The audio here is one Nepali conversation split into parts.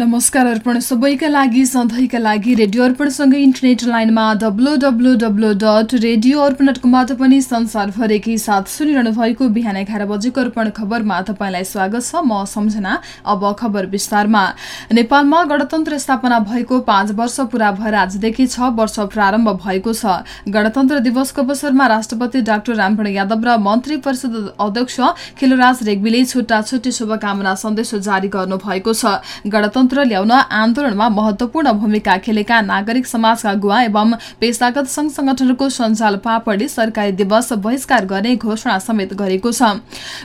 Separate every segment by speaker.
Speaker 1: नमस्कार अर्पण। सबैका लागि सधैँका लागि रेडियो अर्पणसँगै इन्टरनेट लाइनमा W W W dot radio Arpan dot पनि संसारभरिकै साथ सुनिरहनु भएको बिहान एघार बजेको अर्पण खबरमा तपाईँलाई स्वागत छ म सम्झना अब खबर विस्तारमा। नेपालमा गणतन्त्र स्थापना भएको पाँच वर्ष पूरा भएर आजदेखि छ वर्ष प्रारम्भ भएको छ। गणतन्त्र दिवसको अवसरमा राष्ट्रपति डाक्टर रामवरण यादव र मन्त्री परिषद अध्यक्ष खिलराज रेग्मीले छुट्टा छुट्टी शुभकामना सन्देश जारी गर्नुभएको छ। गणतन्त्र ल्याउन आन्दोलनमा महत्वपूर्ण भूमिका खेलेका नागरिक समाजका गुवा एवं पेसागत संघ संगठनको सञ्जाल पापडले सरकारी दिवस बहिष्कार गर्ने घोषणा समेत गरेको छ।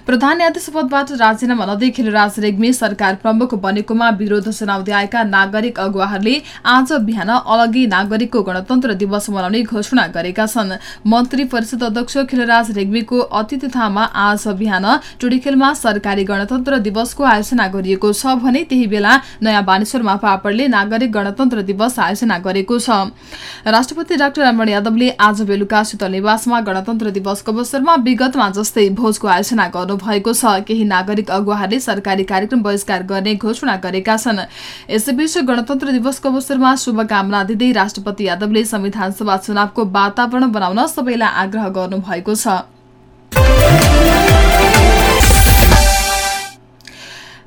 Speaker 1: प्रधान न्यायाधीश पदबाट राजीनामा नदिई खिलराज रेग्मी सरकार प्रमुख बनेकोमा विरोध जनाउँदै आएका नागरिक अगुवाहरूले आज बिहान अलगी नागरिकको गणतन्त्र दिवस मनाउने घोषणा गरेका छन्। मन्त्री परिषद अध्यक्ष खिलराज रेग्मीको अतिथितामा आज बिहान टुडीखेलमा सरकारी गणतन्त्र दिवसको आयोजना गरिएको छ भने त्यही बेला नयाँ बानेश्वरमा पापडले नागरिक गणतन्त्र दिवस आयोजना गरेको छ। राष्ट्रपति डाक्टर रमण यादवले आज बेलुका शीतल निवासमा गणतन्त्र दिवसको अवसरमा विगतमा जस्तै भोजको आयोजना गर्नुभएको छ। केही नागरिक अगुवाहरूले सरकारी कार्यक्रम बहिष्कार गर्ने घोषणा गरेका छन्। यसैबीच गणतन्त्र दिवसको अवसरमा शुभकामना दिँदै राष्ट्रपति यादवले संविधान सभा चुनावको वातावरण बनाउन सबैलाई आग्रह गर्नुभएको छ।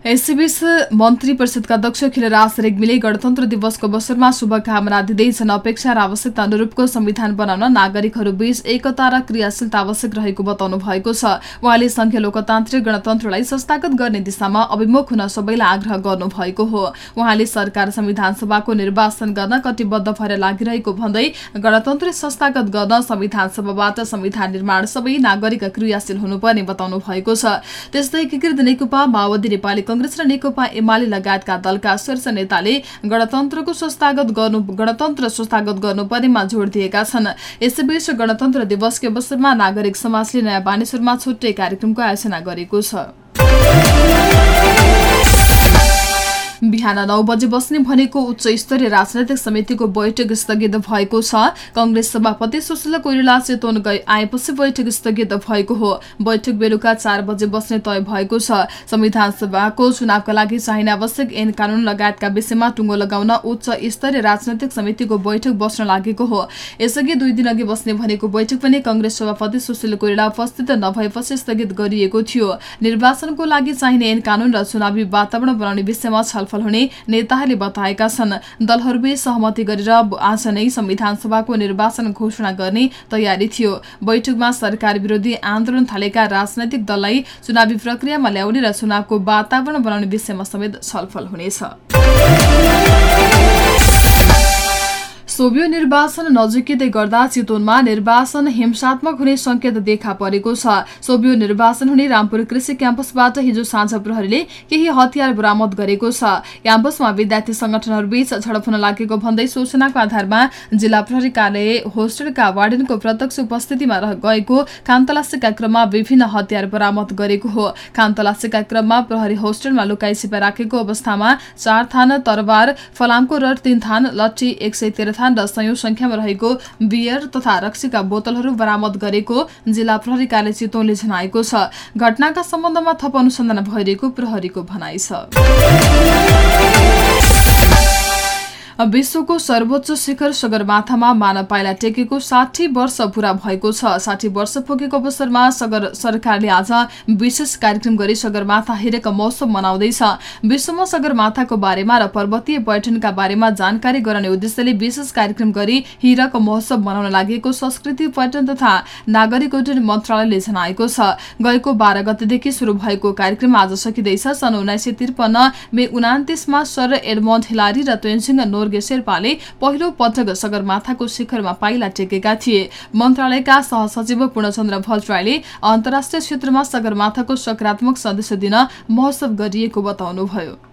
Speaker 1: यसैबीच मन्त्री परिषदका अध्यक्ष खिलराज रेग्मीले गणतन्त्र दिवसको अवसरमा शुभकामना दिँदै जनअपेक्षा र आवश्यकता अनुरूपको संविधान बनाउन नागरिकहरूबीच एकता र क्रियाशीलता आवश्यक रहेको बताउनु भएको छ। उहाँले संघीय लोकतान्त्रिक गणतन्त्रलाई संस्थागत गर्ने दिशामा अभिमुख हुन सबैलाई आग्रह गर्नुभएको हो। उहाँले सरकार संविधान सभाको निर्वाचन गर्न कटिबद्ध भएर लागिरहेको भन्दै गणतन्त्र संस्थागत गर्न संविधान सभाबाट संविधान निर्माण सबै नागरिक क्रियाशील हुनुपर्ने बताउनु भएको छ। त्यस्तै एकीकृत नेकपा माओवादी नेपाली कंग्रेस र नेकपा एमाले लगायतका दलका शीर्ष नेताले गणतन्त्रको संस्थागत गर्नु गणतन्त्र संस्थागत गर्नुपर्नेमा जोड़ दिएका छन्। यसैबीच गणतन्त्र दिवसको अवसरमा नागरिक समाजले नयाँ बानेश्वरमा छुट्टै कार्यक्रमको आयोजना गरेको छ। बिहान नौ बजे बस्ने भनेको उच्च स्तरीय राजनैतिक समितिको बैठक स्थगित भएको छ। कंग्रेस सभापति सुशील कोइराला चेतवन आएपछि बैठक स्थगित भएको हो। बैठक बेलुका चार बजे बस्ने तय भएको छ। संविधान सभाको चुनावका लागि चाहिने आवश्यक ऐन कानून लगायतका विषयमा टुङ्गो लगाउन उच्च स्तरीय राजनैतिक समितिको बैठक बस्न लागेको हो। यसअघि दुई दिन अघि बस्ने भनेको बैठक पनि कंग्रेस सभापति सुशील कोइराला उपस्थित नभएपछि स्थगित गरिएको थियो। निर्वाचनको लागि चाहिने ऐन कानून र चुनावी वातावरण बनाउने विषयमा छलफल हुने नेताहरूले बताएका छन्। दलहरूबीच सहमति गरेर आज नै संविधान सभाको निर्वाचन घोषणा गर्ने तयारी थियो। बैठकमा सरकार विरोधी आन्दोलन थालेका राजनैतिक दललाई चुनावी प्रक्रियामा ल्याउने र चुनावको वातावरण बनाउने विषयमा समेत छलफल हुनेछ। सोभियो निर्वाचन नजिकै गर्दा चितवनमा निर्वाचन हिंसात्मक हुने संकेत देखा परेको छ। सोभियो निर्वाचन हुने रामपुर कृषि क्याम्पसबाट हिजो साँझ प्रहरीले केही हतियार बरामद गरेको छ। क्याम्पसमा विद्यार्थी संगठनहरूबीच झडप हुन लागेको भन्दै सूचनाको आधारमा जिल्ला प्रहरी कार्यालय होस्टेलका वार्डेनको प्रत्यक्ष उपस्थितिमा गएको खानतलासीका क्रममा विभिन्न हतियार बरामद गरेको हो। खानतलासीका क्रममा प्रहरी होस्टेलमा लुकाई छिपा राखेको अवस्थामा चार थान तरबार फलामको रड तीन थान लट्ठी एक सय तेह्र थान थान र सयौं संख्यामा रहेको बियर तथा रक्सीका बोतलहरू बरामद गरेको जिल्ला प्रहरी कार्य चितवनले जनाएको छ। घटनाका सम्बन्धमा थप अनुसन्धान भइरहेको प्रहरीको भनाइ छ। विश्वको सर्वोच्च शिखर सगरमाथामा मानव पाइला टेकेको साठी वर्ष पूरा भएको छ। साठी वर्ष पुगेको अवसरमा सगर सरकारले आज विशेष कार्यक्रम गरी सगरमाथा हिरक महोत्सव मनाउँदैछ। विश्वमा सगरमाथाको बारेमा र पर्वतीय पर्यटनका बारेमा जानकारी गराउने उद्देश्यले विशेष कार्यक्रम गरी हिरक महोत्सव मनाउन लागेको संस्कृति पर्यटन तथा नागरिक उड्डयन मन्त्रालयले जनाएको छ। गएको बाह्र गतेदेखि शुरू भएको कार्यक्रम आज सकिँदैछ। सन् उन्नाइस सय त्रिपन्न मे उनातिसमा सर एडमन्ड हिलारी र तेन्सिङ नोर स्वर्गीय शेर्पाले पहिलो पटक सगरमाथाको शिखरमा पाइला टेकेका थिए। मन्त्रालयका सहसचिव पूर्णचन्द्र भट्टराईले अन्तर्राष्ट्रिय क्षेत्रमा सगरमाथाको सकारात्मक सदस्य दिन महोत्सव गरिएको बताउनुभयो।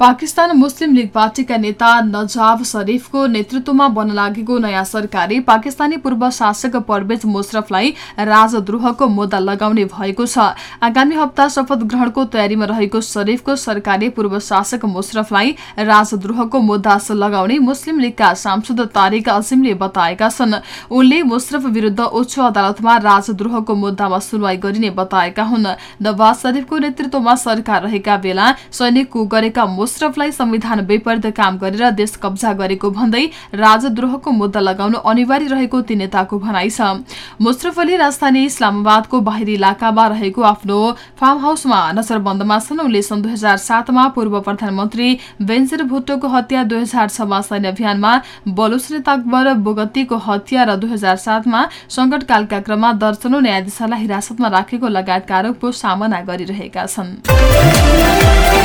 Speaker 1: पाकिस्तान मुस्लिम लीग पार्टीका नेता नजाब शरीफको नेतृत्वमा बन्न लागेको नयाँ सरकारले पाकिस्तानी पूर्व शासक परवेज मुशरफलाई राजद्रोहको मुद्दा लगाउने भएको छ। आगामी हप्ता शपथ ग्रहणको तयारीमा रहेको शरीफको सरकारले पूर्व शासक मुशरफलाई राजद्रोहको मुद्दा लगाउने मुस्लिम लीगका सांसद तारिक अजिमले बताएका छन्। उनले मुशरफ विरूद्ध उच्च अदालतमा राजद्रोहको मुद्दामा सुनवाई गरिने बताएका हुन्। नवाज शरीफको नेतृत्वमा सरकार रहेका बेला सैनिक गरेका मुशरफलाई संविधान विपरीत काम गरेर देश कब्जा गरेको भन्दै राजद्रोहको मुद्दा लगाउनु अनिवार्य रहेको ती नेताको भनाइ छ। मुशरफ अली राजधानी इस्लामाबादको बाहिरी इलाकामा रहेको आफ्नो फार्म हाउसमा नजरबन्दमा छन्। उनले सन् दुई हजार सातमा पूर्व प्रधानमन्त्री बेन्जर भुट्टोको हत्या दुई हजार छमा सैन्य अभियानमा बलुच नेता बोगतीको हत्या र दुई हजार सातमा संकटकालका क्रममा दर्शनौ न्यायाधीशलाई हिरासतमा राखेको लगायतका आरोपको सामना गरिरहेका छन्।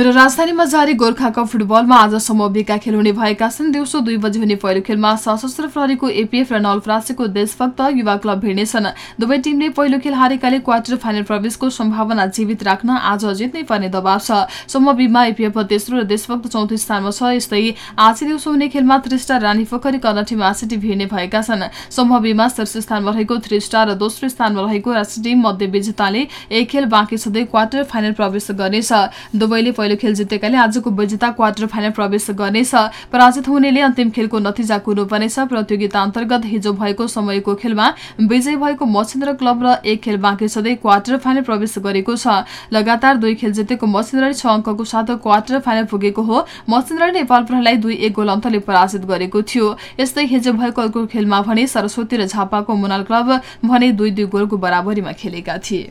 Speaker 1: र राजधानीमा जारी गोर्खा कप फुटबलमा आज समूह खेल हुने भएका छन्। दिउँसो दुई बजी हुने पहिलो खेलमा सशस्त्र प्रहरीको एपीएफ र नलफ्रासीको देशभक्त युवा क्लब भिड्नेछन्। दुवै टिमले पहिलो खेल हारेकाले क्वार्टर फाइनल प्रवेशको सम्भावना जीवित राख्न आज जित्नै पर्ने दबाव छ। समूह बीमा एपीएफ तेस्रो र देशभक्त चौथो स्थानमा छ यस्तै आज दिउँसो हुने खेलमा थ्री स्टार रानी पोखरी कर्णटिम आसिटी भिड्ने भएका छन्। समूह बीमा शीर्ष स्थानमा रहेको थ्री स्टार र दोस्रो स्थानमा रहेको राष्ट्रिय टिम मध्य विजेताले एक खेल बाँकी छँदै क्वार्टर फाइनल प्रवेश गर्नेछ। दुवैले खेल जितेकाले आजको विजेता क्वार्टर फाइनल प्रवेश गर्नेछ पराजित हुनेले अन्तिम खेलको नतिजा कुर्नुपर्नेछ। प्रतियोगिता अन्तर्गत हिजो भएको समयको खेलमा विजय भएको मछिन्द्र क्लब र एक खेल बाँकी छँदै क्वार्टर फाइनल प्रवेश गरेको छ। लगातार दुई खेल जितेको मछिन्द्रले छ अङ्कको साथ क्वार्टर फाइनल पुगेको हो। मछिन्द्रले नेपाल प्रहरीलाई दुई एक गोल अन्तले पराजित गरेको थियो। यस्तै हिजो भएको अर्को खेलमा भने सरस्वती र झापाको मुनाल क्लब भने दुई दुई गोलको बराबरीमा खेलेका थिए।